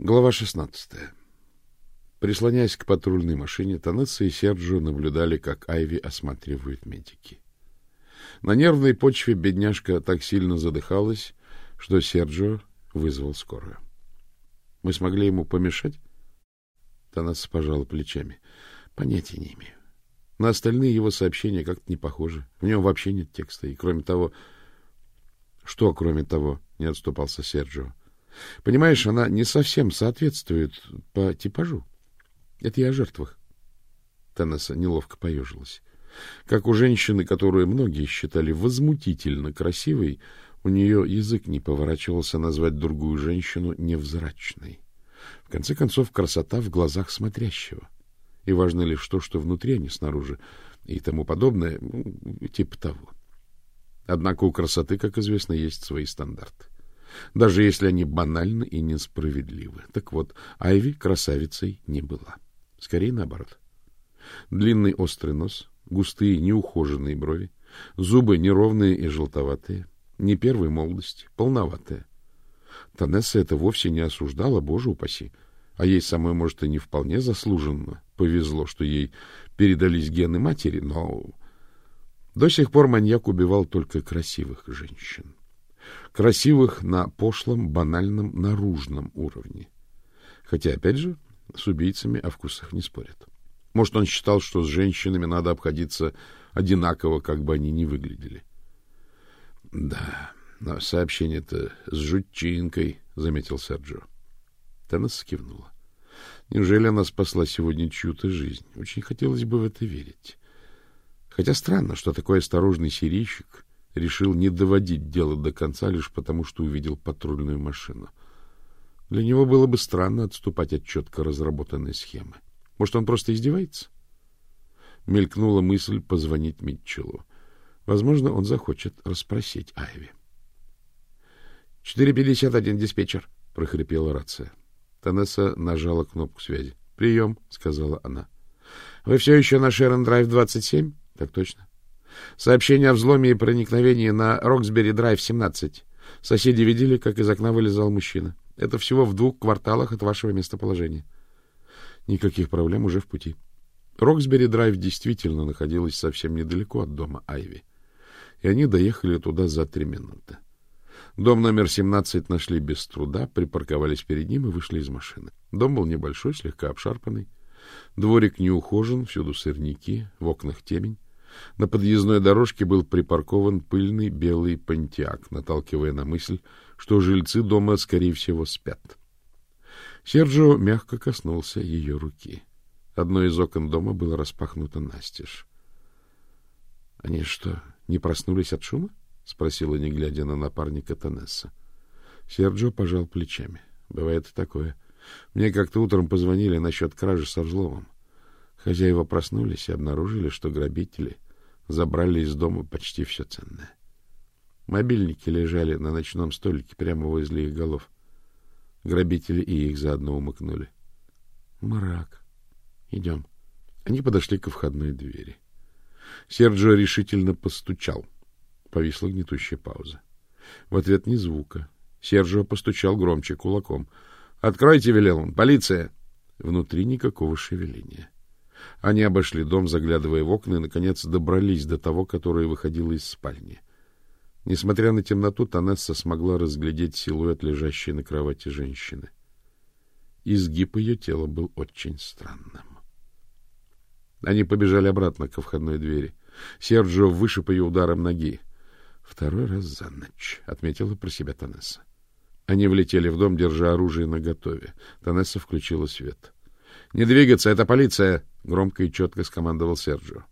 Глава 16. Прислоняясь к патрульной машине, Танесса и Серджио наблюдали, как Айви осматривают медики. На нервной почве бедняжка так сильно задыхалась, что Серджио вызвал скорую. Мы смогли ему помешать? Танесса пожала плечами. Понятия не имею. На остальные его сообщения как-то не похожи. В нем вообще нет текста. И кроме того... Что кроме того? Не отступался Серджио. Понимаешь, она не совсем соответствует по типажу. Это я о жертвах. Танесса неловко поежилась. Как у женщины, которую многие считали возмутительно красивой, у нее язык не поворачивался назвать другую женщину невзрачной. В конце концов, красота в глазах смотрящего. И важно лишь то, что внутри, а не снаружи, и тому подобное, ну, типа того. Однако у красоты, как известно, есть свои стандарты даже если они банальны и несправедливы. Так вот, Айви красавицей не была. Скорее наоборот. Длинный острый нос, густые неухоженные брови, зубы неровные и желтоватые, не первой молодости, полноватые. Танесса это вовсе не осуждала, боже упаси. А ей самой, может, и не вполне заслуженно повезло, что ей передались гены матери, но до сих пор маньяк убивал только красивых женщин красивых на пошлом, банальном, наружном уровне. Хотя, опять же, с убийцами о вкусах не спорят. Может, он считал, что с женщинами надо обходиться одинаково, как бы они ни выглядели. — Да, но сообщение-то с жутчинкой, — заметил Серджио. Теннесс кивнула. Неужели она спасла сегодня чью-то жизнь? Очень хотелось бы в это верить. Хотя странно, что такой осторожный сирийщик решил не доводить дело до конца лишь потому, что увидел патрульную машину. Для него было бы странно отступать от четко разработанной схемы. Может, он просто издевается? Мелькнула мысль позвонить Митчеллу. Возможно, он захочет расспросить Айви. — Четыре пятьдесят один, диспетчер, — прохрипела рация. Танесса нажала кнопку связи. — Прием, — сказала она. — Вы все еще на Шерон-Драйв 27? — Так точно. Сообщение о взломе и проникновении на Роксбери-драйв 17. Соседи видели, как из окна вылезал мужчина. Это всего в двух кварталах от вашего местоположения. Никаких проблем уже в пути. Роксбери-драйв действительно находилась совсем недалеко от дома Айви. И они доехали туда за три минуты. Дом номер 17 нашли без труда, припарковались перед ним и вышли из машины. Дом был небольшой, слегка обшарпанный. Дворик не ухожен, всюду сырники, в окнах темень. На подъездной дорожке был припаркован пыльный белый понтиак, наталкивая на мысль, что жильцы дома, скорее всего, спят. Серджио мягко коснулся ее руки. Одно из окон дома было распахнуто настежь. — Они что, не проснулись от шума? — спросила, не глядя на напарника Танесса. Серджио пожал плечами. — Бывает и такое. Мне как-то утром позвонили насчет кражи со взломом. Хозяева проснулись и обнаружили, что грабители забрали из дома почти все ценное. Мобильники лежали на ночном столике прямо возле их голов. Грабители и их заодно умыкнули. Мрак. Идем. Они подошли к входной двери. Серджио решительно постучал. Повисла гнетущая пауза. В ответ ни звука. Серджио постучал громче кулаком. «Откройте!» — велел он. «Полиция!» Внутри никакого шевеления. Они обошли дом, заглядывая в окна, и, наконец, добрались до того, которое выходило из спальни. Несмотря на темноту, Танесса смогла разглядеть силуэт лежащей на кровати женщины. Изгиб ее тела был очень странным. Они побежали обратно к входной двери. Серджио вышиб ее ударом ноги. Второй раз за ночь, — отметила про себя Танесса. Они влетели в дом, держа оружие наготове. Танесса включила свет. — Не двигаться, это полиция! — громко и четко скомандовал Серджио.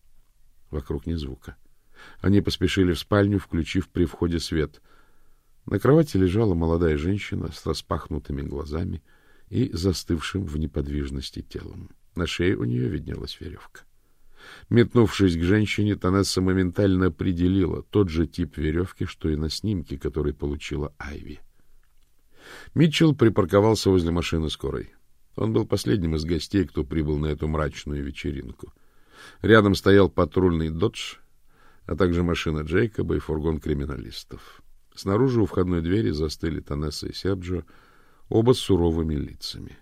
Вокруг ни звука. Они поспешили в спальню, включив при входе свет. На кровати лежала молодая женщина с распахнутыми глазами и застывшим в неподвижности телом. На шее у нее виднелась веревка. Метнувшись к женщине, Танесса моментально определила тот же тип веревки, что и на снимке, который получила Айви. Митчелл припарковался возле машины скорой. Он был последним из гостей, кто прибыл на эту мрачную вечеринку. Рядом стоял патрульный «Додж», а также машина Джейкоба и фургон криминалистов. Снаружи у входной двери застыли Танесса и Серджио. оба с суровыми лицами.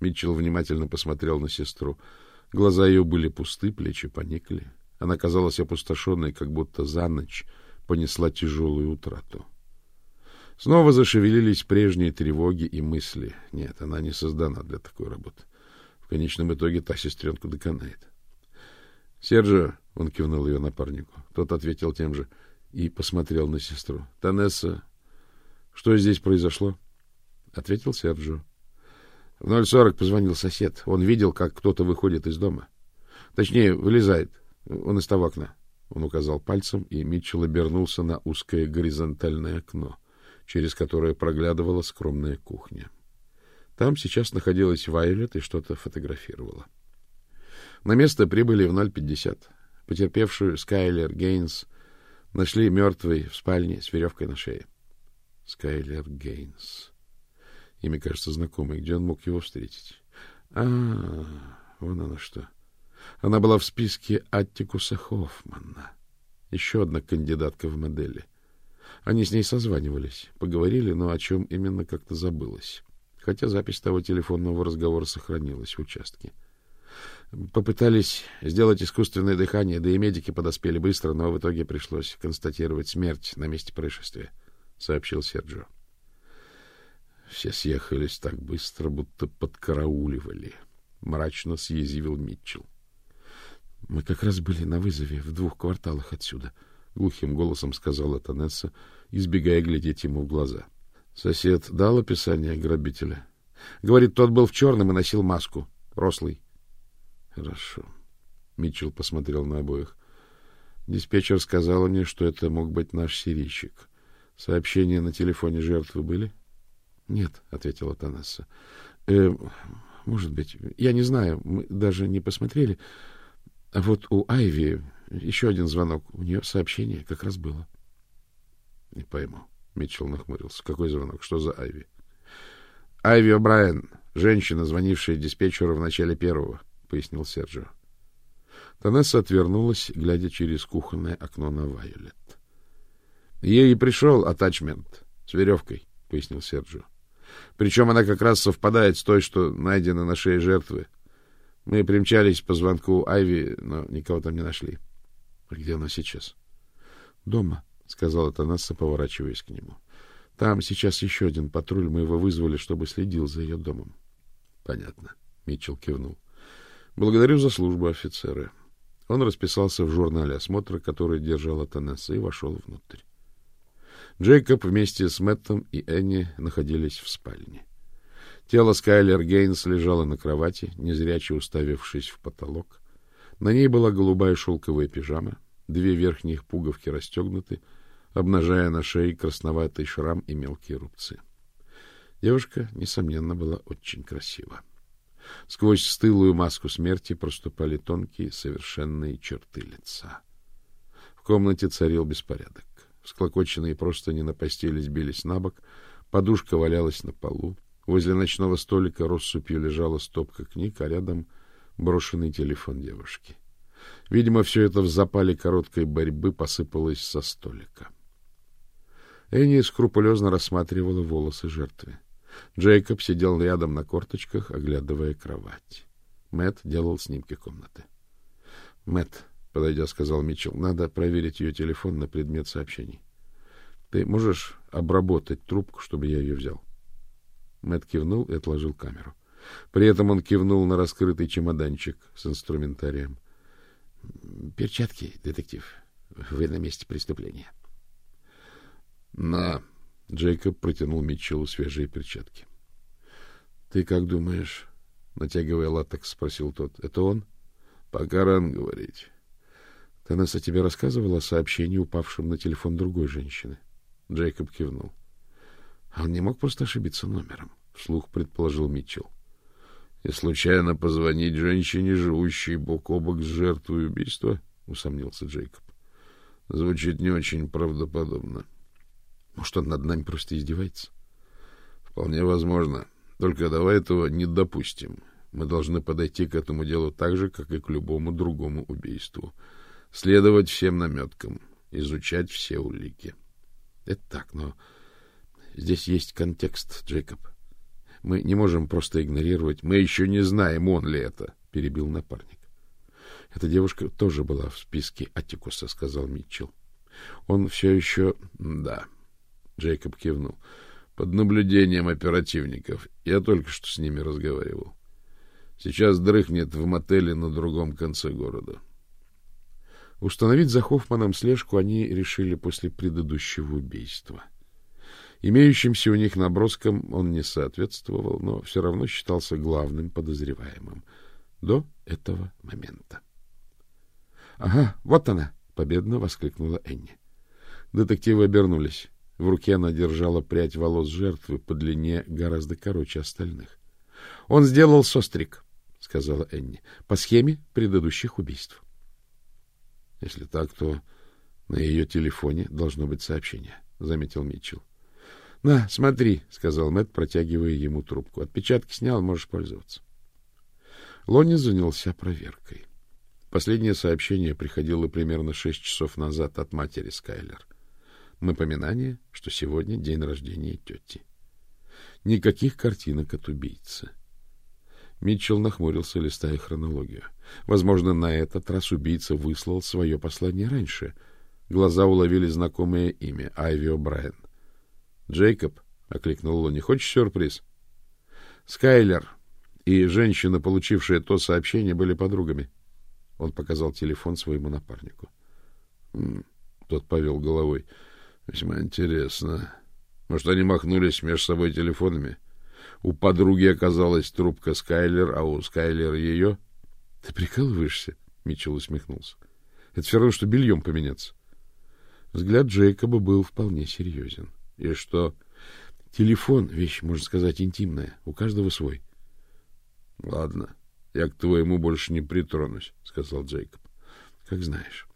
Митчелл внимательно посмотрел на сестру. Глаза ее были пусты, плечи поникли. Она казалась опустошенной, как будто за ночь понесла тяжелую утрату. Снова зашевелились прежние тревоги и мысли. Нет, она не создана для такой работы. В конечном итоге та сестренку доконает. — Серджио, — он кивнул ее напарнику. Тот ответил тем же и посмотрел на сестру. — Танесса, что здесь произошло? — ответил Серджио. В 0.40 позвонил сосед. Он видел, как кто-то выходит из дома. Точнее, вылезает. Он из того окна. Он указал пальцем, и Митчелл обернулся на узкое горизонтальное окно, через которое проглядывала скромная кухня. Там сейчас находилась Вайолет и что-то фотографировала. На место прибыли в 0.50. Потерпевшую Скайлер Гейнс нашли мертвой в спальне с веревкой на шее. Скайлер Гейнс. Имя кажется знакомое. Где он мог его встретить? А, вон она что. Она была в списке Аттикуса Хоффмана. Еще одна кандидатка в модели. Они с ней созванивались, поговорили, но о чем именно как-то забылось. Хотя запись того телефонного разговора сохранилась в участке. Попытались сделать искусственное дыхание, да и медики подоспели быстро, но в итоге пришлось констатировать смерть на месте происшествия, — сообщил Серджио. Все съехались так быстро, будто подкарауливали. Мрачно съязвил Митчелл. — Мы как раз были на вызове в двух кварталах отсюда, — глухим голосом сказала Танесса, избегая глядеть ему в глаза. Сосед дал описание грабителя. Говорит, тот был в черном и носил маску. Рослый. — Хорошо. Митчелл посмотрел на обоих. Диспетчер сказала мне, что это мог быть наш сирийщик. Сообщения на телефоне жертвы были? — Нет, — ответила Танесса. Э, — Может быть. Я не знаю. Мы даже не посмотрели. А вот у Айви еще один звонок. У нее сообщение как раз было. — Не пойму. Митчелл нахмурился. — Какой звонок? Что за Айви? — Айви О'Брайен, женщина, звонившая диспетчеру в начале первого, — пояснил Серджио. Танесса отвернулась, глядя через кухонное окно на Вайолет. — Ей пришел attachment с веревкой, — пояснил Серджио. Причем она как раз совпадает с той, что найдена на шее жертвы. Мы примчались по звонку Айви, но никого там не нашли. — Где она сейчас? — Дома, — сказала Танасса, поворачиваясь к нему. — Там сейчас еще один патруль. Мы его вызвали, чтобы следил за ее домом. — Понятно. Митчелл кивнул. — Благодарю за службу, офицеры. Он расписался в журнале осмотра, который держала Танесса, и вошел внутрь. Джейкоб вместе с Мэттом и Энни находились в спальне. Тело Скайлер Гейнс лежало на кровати, незряче уставившись в потолок. На ней была голубая шелковая пижама, две верхних пуговки расстегнуты, обнажая на шее красноватый шрам и мелкие рубцы. Девушка, несомненно, была очень красива. Сквозь стылую маску смерти проступали тонкие, совершенные черты лица. В комнате царил беспорядок. Склокоченные простыни на постели сбились на бок, подушка валялась на полу. Возле ночного столика россыпью лежала стопка книг, а рядом брошенный телефон девушки. Видимо, все это в запале короткой борьбы посыпалось со столика. Энни скрупулезно рассматривала волосы жертвы. Джейкоб сидел рядом на корточках, оглядывая кровать. Мэт делал снимки комнаты. Мэт, подойдя, сказал Митчелл. Надо проверить ее телефон на предмет сообщений. Ты можешь обработать трубку, чтобы я ее взял? Мэт кивнул и отложил камеру. При этом он кивнул на раскрытый чемоданчик с инструментарием. Перчатки, детектив. Вы на месте преступления. На. Джейкоб протянул Митчеллу свежие перчатки. Ты как думаешь? Натягивая латекс, спросил тот. Это он? Пока рано говорить. Танесса тебе рассказывала о сообщении, упавшем на телефон другой женщины? Джейкоб кивнул. А он не мог просто ошибиться номером, вслух предположил Митчелл. И случайно позвонить женщине, живущей бок о бок с жертвой убийства, усомнился Джейкоб. Звучит не очень правдоподобно. Может, он над нами просто издевается? Вполне возможно. Только давай этого не допустим. Мы должны подойти к этому делу так же, как и к любому другому убийству следовать всем наметкам, изучать все улики. Это так, но здесь есть контекст, Джейкоб. Мы не можем просто игнорировать. Мы еще не знаем, он ли это, — перебил напарник. Эта девушка тоже была в списке Атикуса, — сказал Митчелл. Он все еще... Да. Джейкоб кивнул. Под наблюдением оперативников. Я только что с ними разговаривал. Сейчас дрыхнет в мотеле на другом конце города. Установить за Хоффманом слежку они решили после предыдущего убийства. Имеющимся у них наброскам он не соответствовал, но все равно считался главным подозреваемым до этого момента. — Ага, вот она! — победно воскликнула Энни. Детективы обернулись. В руке она держала прядь волос жертвы по длине гораздо короче остальных. — Он сделал сострик, — сказала Энни, — по схеме предыдущих убийств. — Если так, то на ее телефоне должно быть сообщение, — заметил Митчелл. — На, смотри, — сказал Мэтт, протягивая ему трубку. — Отпечатки снял, можешь пользоваться. Лони занялся проверкой. Последнее сообщение приходило примерно шесть часов назад от матери Скайлер. Напоминание, что сегодня день рождения тети. Никаких картинок от убийцы. Митчелл нахмурился, листая хронологию. Возможно, на этот раз убийца выслал свое послание раньше. Глаза уловили знакомое имя — Айви О'Брайен. — Джейкоб, — окликнул Лони, — хочешь сюрприз? Скайлер и женщина, получившая то сообщение, были подругами. Он показал телефон своему напарнику. Тот повел головой. — Весьма интересно. Может, они махнулись между собой телефонами? У подруги оказалась трубка Скайлер, а у Скайлер ее... — Ты прикалываешься? — Митчелл усмехнулся. — Это все равно, что бельем поменяться. Взгляд Джейкоба был вполне серьезен. И что? Телефон — вещь, можно сказать, интимная. У каждого свой. — Ладно, я к твоему больше не притронусь, — сказал Джейкоб. — Как знаешь.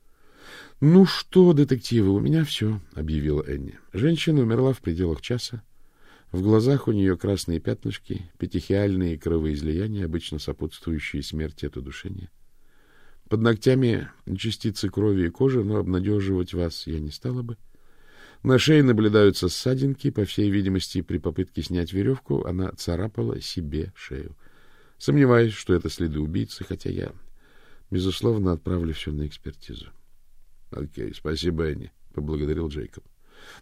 — Ну что, детективы, у меня все, — объявила Энни. Женщина умерла в пределах часа. В глазах у нее красные пятнышки, петехиальные кровоизлияния, обычно сопутствующие смерти от удушения. Под ногтями частицы крови и кожи, но обнадеживать вас я не стала бы. — на шее наблюдаются ссадинки, по всей видимости, при попытке снять веревку она царапала себе шею. Сомневаюсь, что это следы убийцы, хотя я, безусловно, отправлю все на экспертизу. — Окей, спасибо, Энни, — поблагодарил Джейкоб.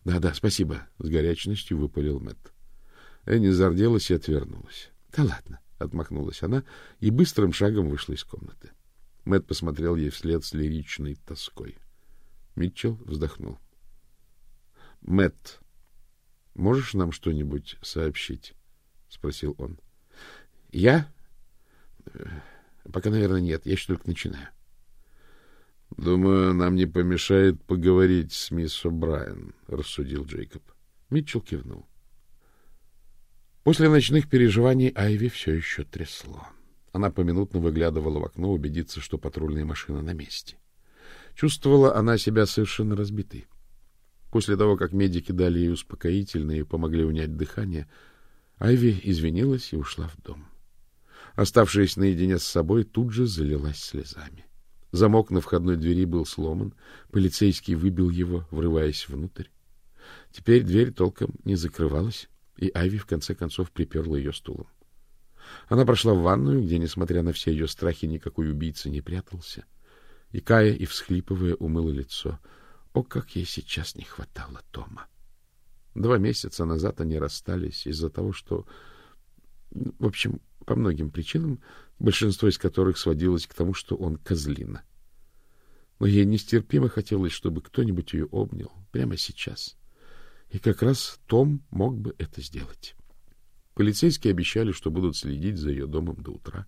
Да, — Да-да, спасибо, — с горячностью выпалил Мэтт. Энни зарделась и отвернулась. — Да ладно, — отмахнулась она и быстрым шагом вышла из комнаты. Мэтт посмотрел ей вслед с лиричной тоской. Митчелл вздохнул. — Мэтт, можешь нам что-нибудь сообщить? спросил он. Я? Пока, наверное, нет. Я еще только начинаю. Думаю, нам не помешает поговорить с мисс О'Брайен, рассудил Джейкоб. Митчелл кивнул. После ночных переживаний Айви все еще трясло. Она поминутно выглядывала в окно, убедиться, что патрульная машина на месте. Чувствовала она себя совершенно разбитой. После того, как медики дали ей успокоительные и помогли унять дыхание, Айви извинилась и ушла в дом. Оставшись наедине с собой, тут же залилась слезами. Замок на входной двери был сломан, полицейский выбил его, врываясь внутрь. Теперь дверь толком не закрывалась, и Айви в конце концов приперла ее стулом. Она прошла в ванную, где, несмотря на все ее страхи, никакой убийца не прятался, и, кая и всхлипывая, умыла лицо — о, как ей сейчас не хватало Тома! Два месяца назад они расстались из-за того, что... В общем, по многим причинам, большинство из которых сводилось к тому, что он козлина. Но ей нестерпимо хотелось, чтобы кто-нибудь ее обнял прямо сейчас. И как раз Том мог бы это сделать. Полицейские обещали, что будут следить за ее домом до утра.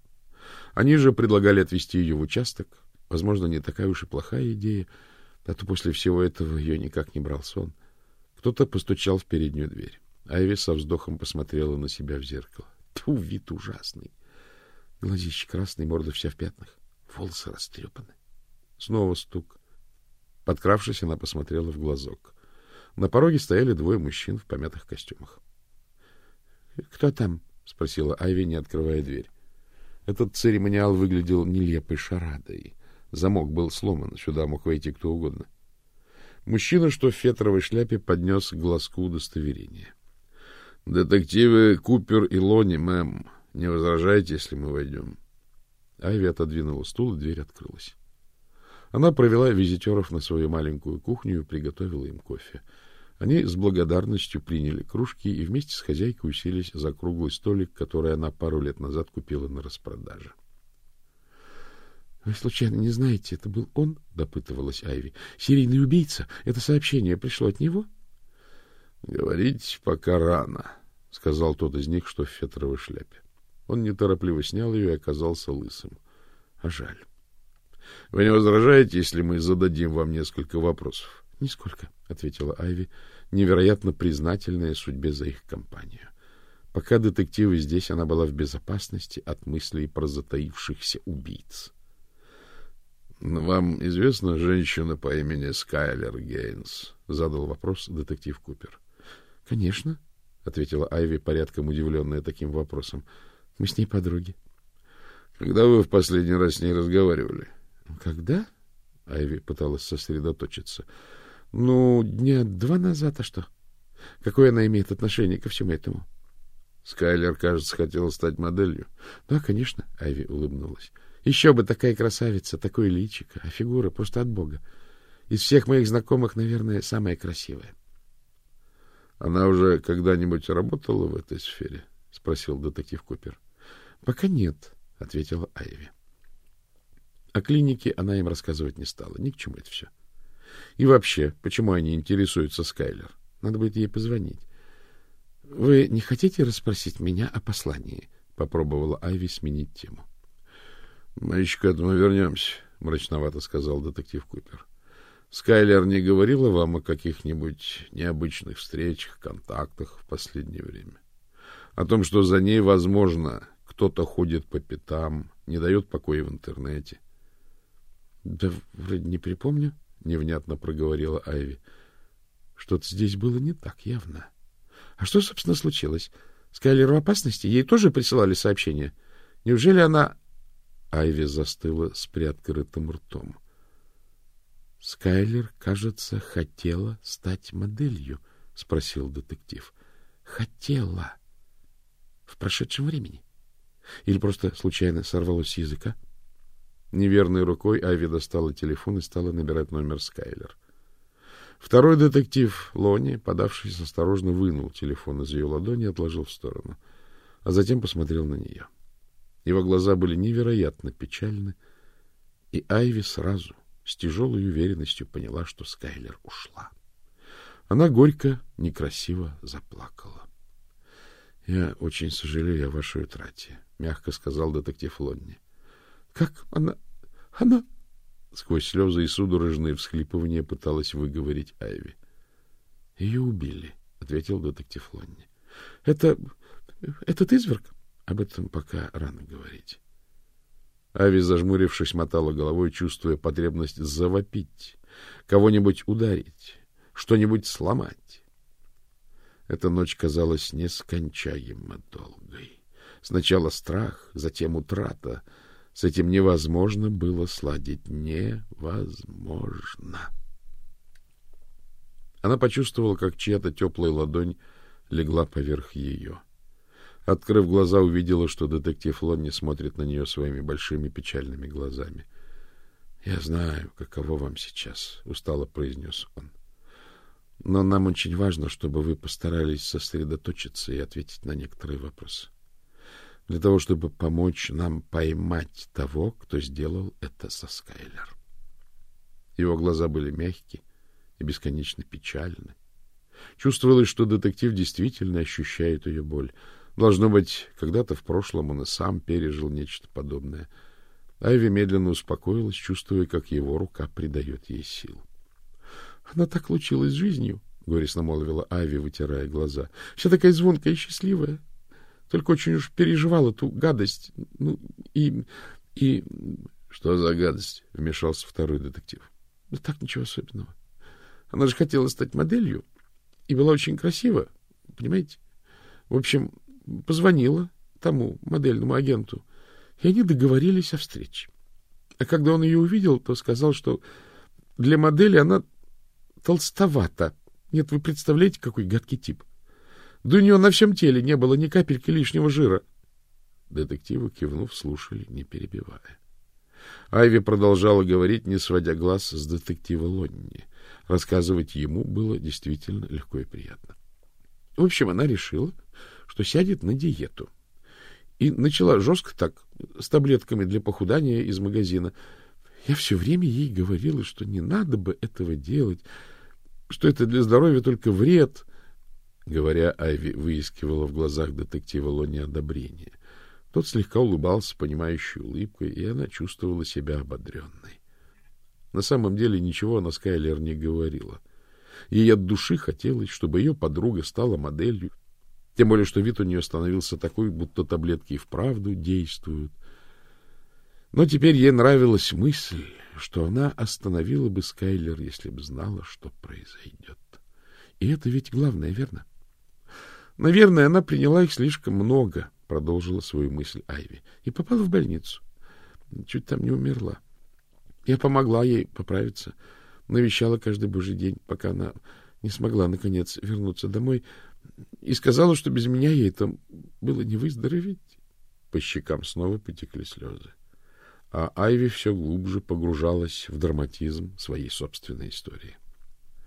Они же предлагали отвезти ее в участок. Возможно, не такая уж и плохая идея — а то после всего этого ее никак не брал сон. Кто-то постучал в переднюю дверь. Айви со вздохом посмотрела на себя в зеркало. Тьфу, вид ужасный. Глазище красный, морда вся в пятнах, волосы растрепаны. Снова стук. Подкравшись, она посмотрела в глазок. На пороге стояли двое мужчин в помятых костюмах. — Кто там? — спросила Айви, не открывая дверь. Этот церемониал выглядел нелепой шарадой. Замок был сломан, сюда мог войти кто угодно. Мужчина, что в фетровой шляпе, поднес к глазку удостоверение. — Детективы Купер и Лони, мэм. Не возражайте, если мы войдем. Айви отодвинула стул, и дверь открылась. Она провела визитеров на свою маленькую кухню и приготовила им кофе. Они с благодарностью приняли кружки и вместе с хозяйкой уселись за круглый столик, который она пару лет назад купила на распродаже. — Вы случайно не знаете, это был он? — допытывалась Айви. — Серийный убийца? Это сообщение пришло от него? — Говорить пока рано, — сказал тот из них, что в фетровой шляпе. Он неторопливо снял ее и оказался лысым. А жаль. — Вы не возражаете, если мы зададим вам несколько вопросов? — Нисколько, — ответила Айви, невероятно признательная судьбе за их компанию. Пока детективы здесь, она была в безопасности от мыслей про затаившихся убийц. — Вам известна женщина по имени Скайлер Гейнс? — задал вопрос детектив Купер. — Конечно, — ответила Айви, порядком удивленная таким вопросом. Мы с ней подруги. Когда вы в последний раз с ней разговаривали? Когда? Айви пыталась сосредоточиться. Ну, дня два назад, а что? Какое она имеет отношение ко всему этому? Скайлер, кажется, хотела стать моделью. Да, конечно, Айви улыбнулась. Еще бы такая красавица, такое личико, а фигура просто от бога. Из всех моих знакомых, наверное, самая красивая. Она уже когда-нибудь работала в этой сфере? спросил детектив Купер. — Пока нет, — ответила Айви. О клинике она им рассказывать не стала. Ни к чему это все. И вообще, почему они интересуются Скайлер? Надо будет ей позвонить. — Вы не хотите расспросить меня о послании? — попробовала Айви сменить тему. — Мы еще к этому вернемся, — мрачновато сказал детектив Купер. — Скайлер не говорила вам о каких-нибудь необычных встречах, контактах в последнее время? О том, что за ней, возможно, кто-то ходит по пятам, не дает покоя в интернете. — Да вроде не припомню, — невнятно проговорила Айви. — Что-то здесь было не так явно. — А что, собственно, случилось? Скайлер в опасности? Ей тоже присылали сообщение? Неужели она... Айви застыла с приоткрытым ртом. — Скайлер, кажется, хотела стать моделью, — спросил детектив. — Хотела. В прошедшем времени. Или просто случайно сорвалось с языка? Неверной рукой Айви достала телефон и стала набирать номер Скайлер. Второй детектив, Лони, подавшись, осторожно вынул телефон из ее ладони и отложил в сторону, а затем посмотрел на нее. Его глаза были невероятно печальны, и Айви сразу, с тяжелой уверенностью, поняла, что Скайлер ушла. Она горько, некрасиво заплакала. — Я очень сожалею о вашей утрате, мягко сказал детектив Лонни. Как она она сквозь слезы и судорожные всхлипывания пыталась выговорить Айви. Ее убили, ответил детектив Лонни. Это этот изверг об этом пока рано говорить. Ави, зажмурившись, мотала головой, чувствуя потребность завопить, кого-нибудь ударить, что-нибудь сломать. Эта ночь казалась нескончаемо долгой. Сначала страх, затем утрата. С этим невозможно было сладить. Невозможно. Она почувствовала, как чья-то теплая ладонь легла поверх ее. Открыв глаза, увидела, что детектив Лонни смотрит на нее своими большими печальными глазами. — Я знаю, каково вам сейчас, — устало произнес он. — Но нам очень важно, чтобы вы постарались сосредоточиться и ответить на некоторые вопросы для того, чтобы помочь нам поймать того, кто сделал это со Скайлер. Его глаза были мягкие и бесконечно печальны. Чувствовалось, что детектив действительно ощущает ее боль. Должно быть, когда-то в прошлом он и сам пережил нечто подобное. Айви медленно успокоилась, чувствуя, как его рука придает ей сил. — Она так случилась с жизнью, — горестно молвила Айви, вытирая глаза. — Вся такая звонкая и счастливая. Только очень уж переживал эту гадость. Ну, и... и... — Что за гадость? — вмешался второй детектив. — Да так, ничего особенного. Она же хотела стать моделью и была очень красива, понимаете? В общем, позвонила тому модельному агенту, и они договорились о встрече. А когда он ее увидел, то сказал, что для модели она толстовата. Нет, вы представляете, какой гадкий тип? Да у нее на всем теле не было ни капельки лишнего жира. Детективы, кивнув, слушали, не перебивая. Айви продолжала говорить, не сводя глаз с детектива Лонни. Рассказывать ему было действительно легко и приятно. В общем, она решила, что сядет на диету. И начала жестко так, с таблетками для похудания из магазина. Я все время ей говорила, что не надо бы этого делать, что это для здоровья только вред. Говоря, Айви выискивала в глазах детектива Лони одобрение. Тот слегка улыбался, понимающей улыбкой, и она чувствовала себя ободренной. На самом деле ничего она Скайлер не говорила. Ей от души хотелось, чтобы ее подруга стала моделью, тем более, что вид у нее становился такой, будто таблетки и вправду действуют. Но теперь ей нравилась мысль, что она остановила бы Скайлер, если бы знала, что произойдет. И это ведь главное, верно? Наверное, она приняла их слишком много, продолжила свою мысль Айви, и попала в больницу. Чуть там не умерла. Я помогла ей поправиться, навещала каждый божий день, пока она не смогла, наконец, вернуться домой, и сказала, что без меня ей там было не выздороветь. По щекам снова потекли слезы. А Айви все глубже погружалась в драматизм своей собственной истории.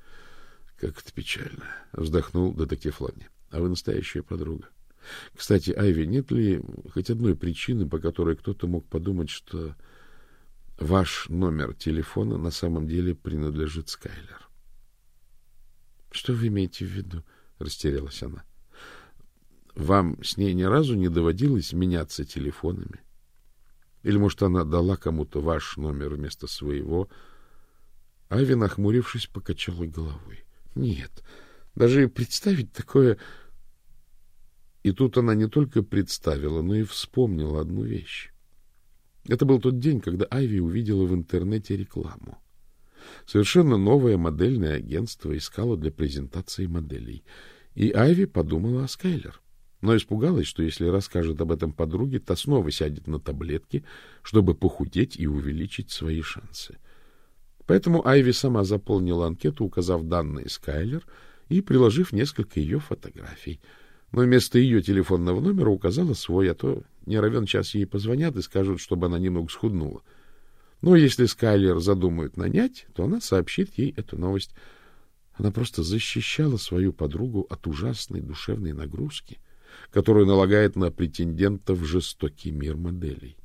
— Как это печально! — вздохнул детектив Ланни. — А вы настоящая подруга. Кстати, Айви, нет ли хоть одной причины, по которой кто-то мог подумать, что ваш номер телефона на самом деле принадлежит Скайлер? — Что вы имеете в виду? — растерялась она. — Вам с ней ни разу не доводилось меняться телефонами? — или, может, она дала кому-то ваш номер вместо своего? Ави, нахмурившись, покачала головой. Нет, даже представить такое... И тут она не только представила, но и вспомнила одну вещь. Это был тот день, когда Айви увидела в интернете рекламу. Совершенно новое модельное агентство искало для презентации моделей. И Айви подумала о Скайлер но испугалась, что если расскажет об этом подруге, то снова сядет на таблетки, чтобы похудеть и увеличить свои шансы. Поэтому Айви сама заполнила анкету, указав данные Скайлер и приложив несколько ее фотографий. Но вместо ее телефонного номера указала свой, а то не равен час ей позвонят и скажут, чтобы она немного схуднула. Но если Скайлер задумают нанять, то она сообщит ей эту новость. Она просто защищала свою подругу от ужасной душевной нагрузки — которую налагает на претендентов жестокий мир моделей.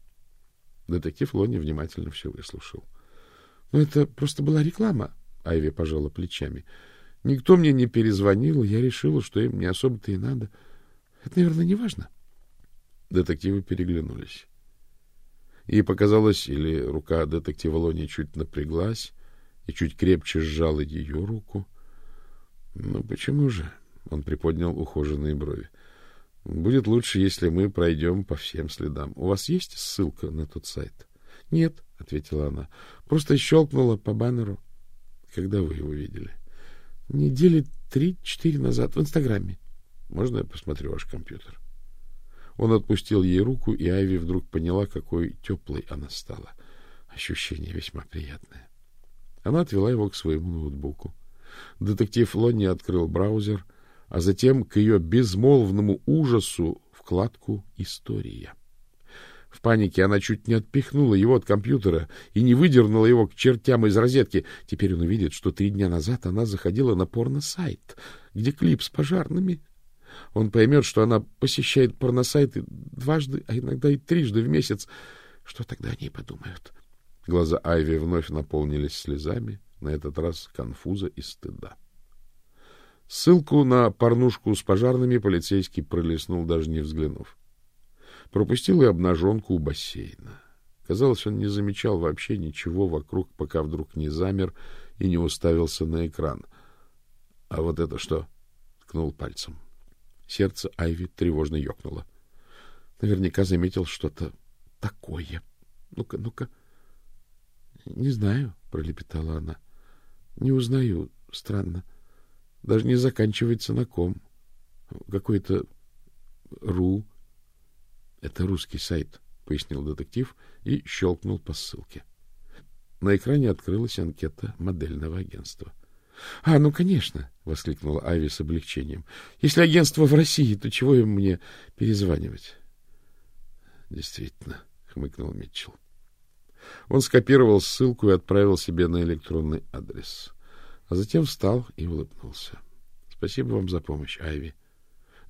Детектив Лони внимательно все выслушал. — Ну, это просто была реклама, — Айви пожала плечами. — Никто мне не перезвонил, я решила, что им не особо-то и надо. Это, наверное, не важно. Детективы переглянулись. Ей показалось, или рука детектива Лони чуть напряглась и чуть крепче сжала ее руку. — Ну, почему же? — он приподнял ухоженные брови. Будет лучше, если мы пройдем по всем следам. У вас есть ссылка на тот сайт? — Нет, — ответила она. — Просто щелкнула по баннеру. — Когда вы его видели? — Недели три-четыре назад в Инстаграме. — Можно я посмотрю ваш компьютер? Он отпустил ей руку, и Айви вдруг поняла, какой теплой она стала. Ощущение весьма приятное. Она отвела его к своему ноутбуку. Детектив Лонни открыл браузер — а затем к ее безмолвному ужасу вкладку «История». В панике она чуть не отпихнула его от компьютера и не выдернула его к чертям из розетки. Теперь он увидит, что три дня назад она заходила на порно-сайт, где клип с пожарными. Он поймет, что она посещает порносайты дважды, а иногда и трижды в месяц. Что тогда они подумают? Глаза Айви вновь наполнились слезами, на этот раз конфуза и стыда. Ссылку на порнушку с пожарными полицейский пролистнул, даже не взглянув. Пропустил и обнаженку у бассейна. Казалось, он не замечал вообще ничего вокруг, пока вдруг не замер и не уставился на экран. — А вот это что? — ткнул пальцем. Сердце Айви тревожно ёкнуло. Наверняка заметил что-то такое. Ну-ка, ну-ка. — Не знаю, — пролепетала она. — Не узнаю. Странно. — даже не заканчивается на ком. Какой-то ру. Это русский сайт, пояснил детектив и щелкнул по ссылке. На экране открылась анкета модельного агентства. — А, ну, конечно, — воскликнула Айви с облегчением. — Если агентство в России, то чего им мне перезванивать? — Действительно, — хмыкнул Митчелл. Он скопировал ссылку и отправил себе на электронный адрес. А затем встал и улыбнулся. — Спасибо вам за помощь, Айви.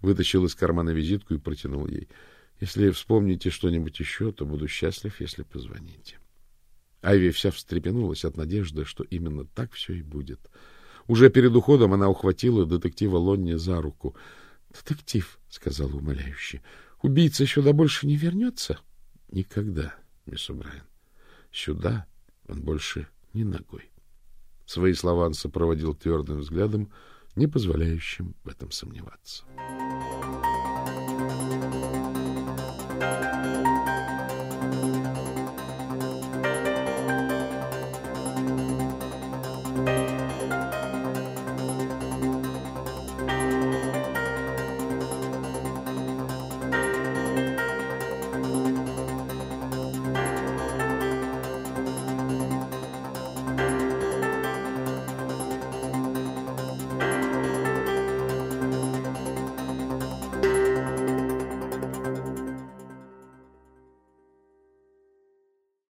Вытащил из кармана визитку и протянул ей. — Если вспомните что-нибудь еще, то буду счастлив, если позвоните. Айви вся встрепенулась от надежды, что именно так все и будет. Уже перед уходом она ухватила детектива Лонни за руку. — Детектив, — сказала умоляюще, — убийца сюда больше не вернется? — Никогда, мисс Убрайан. Сюда он больше не ногой. Свои слова он сопроводил твердым взглядом, не позволяющим в этом сомневаться.